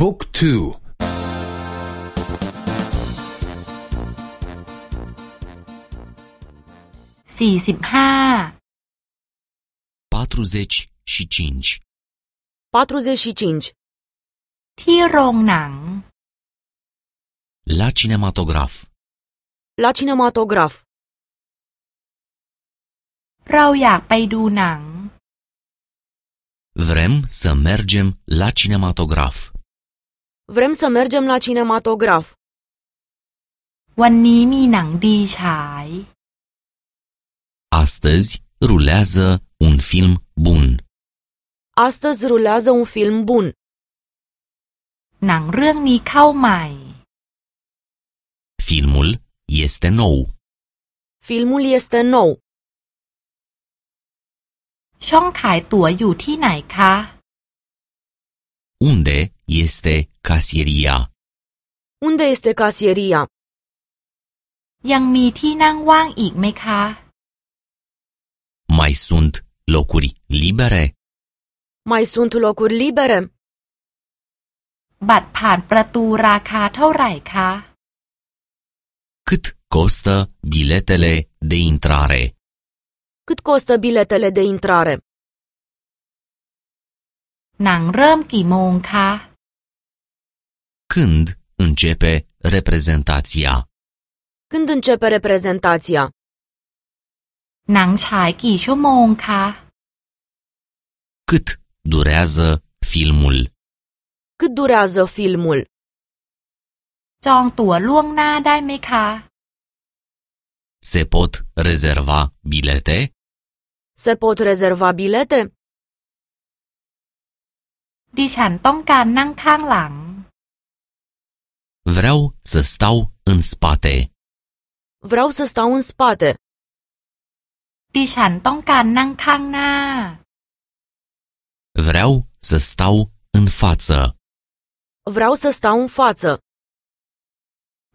บุ๊กทูสี่สิบห้า patruzeci și cinci 45. ที่โรงหนัง la cinematograf La cinematograf. เราอยากไปดูหนัง vrem să mergem la cinematograf Vrem să mergem la cinematograf. วันนี้มีหนังดีฉาย astăzi rulează un film bun Astăzi rulează un film bun. หนังเรื่องนี้เข้าใหม่ filmul este nou Filmul este nou. ช่องขายตั๋วอยู่ที่ไหนคะ unde este casieria Unde este casieria? ยังมีที่นั่งว่างอีกไหมคะ mai sunt locuri libere Mai sunt locuri libere? บัตรผ่านประตูราคาเท่าไหร่คะ cât costă biletele de intrare Cât costă biletele de intrare? หนังเริ่มกี่โมงคะ când începe reprezentația Când începe reprezentația? หนังฉายกี่ชั่วโมงคะ cât durează filmul Cât durează filmul? จองตั๋วล่วงหน้าได้ไหมคะ se pot rezerva bilete Se pot rezerva bilete? ดิฉันต้องการนั่งข้างหลัง vreau să stau în spate Vreau să stau în spate. ดิฉันต้องการนั่งข้างหน้า vreau să stau în față Vreau să stau în față.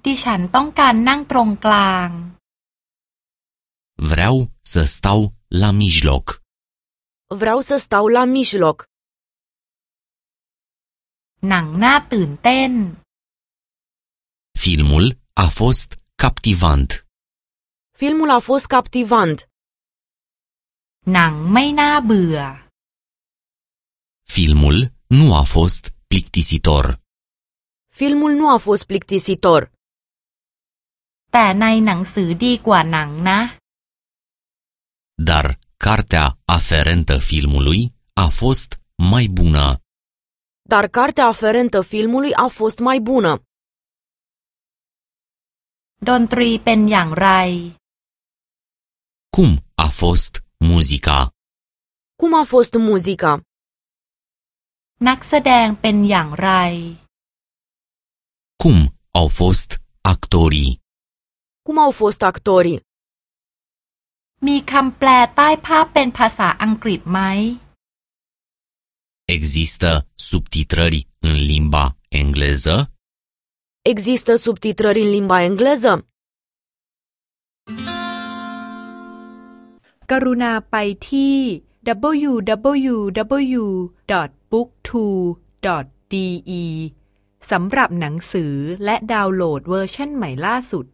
ดิฉันต้องการนั่งตรงกลาง vreau să stau la mijloc Vreau să stau la mijloc. หนังน่าตื่นเต้น filmul a fost captivant Filmul a fost captivant. หนังไม่น่าเบื่อ filmul nu a fost plictisitor Filmul nu a fost plictisitor. แต่ในหนังสือดีกว่าหนังนะ dar cartea aferentă filmului a fost mai bună Dar cartea aferentă filmului a fost mai bună. ดนตรีเป็นอย่างไร cum a fost muzica Cum a fost muzica? นักแสดงเป็นอย่างไร cum au fost actorii Cum au fost actorii? มีคำแปลใต้ภาพเป็นภาษาอังกฤษไหม există subtitrări în limba engleză Există subtitrări în limba engleză? กรุณาไปที่ www.booktwo.de สำหรับหนังสือและดาวน์โหลดเวอร์ชันใหม่ล่าสุด